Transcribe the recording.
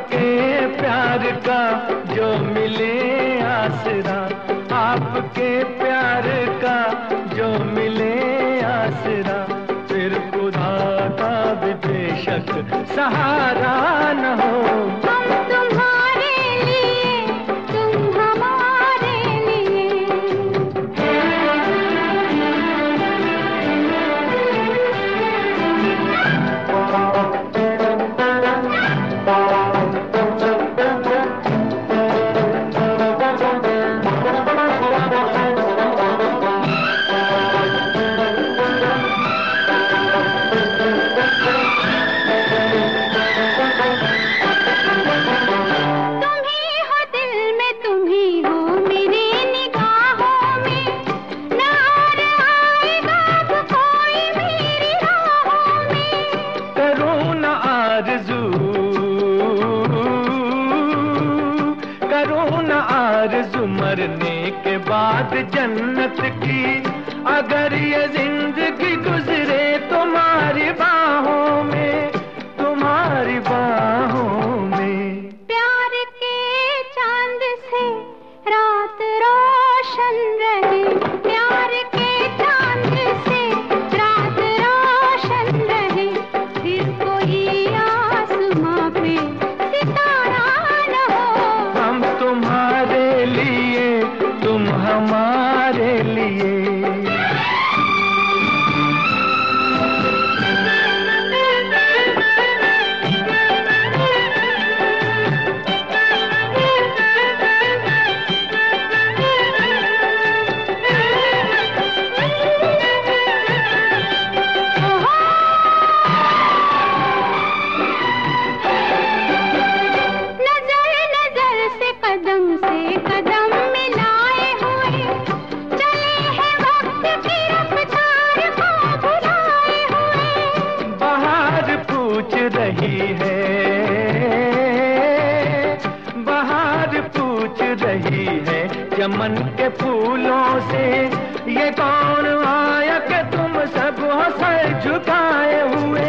आपके प्यार का जो मिले आसरा, आपके प्यार का जो मिले आसरा। फिर खुदा का भी बेशक सहारा न हो मरने के बाद जन्नत की। अगर ये ज़िंदगी गुजरे तो तुम्हारी बाहों में। रही है। बाहर पूछ रही है चमन के फूलों से। ये कौन आया के तुम सब हो झुकाए हुए?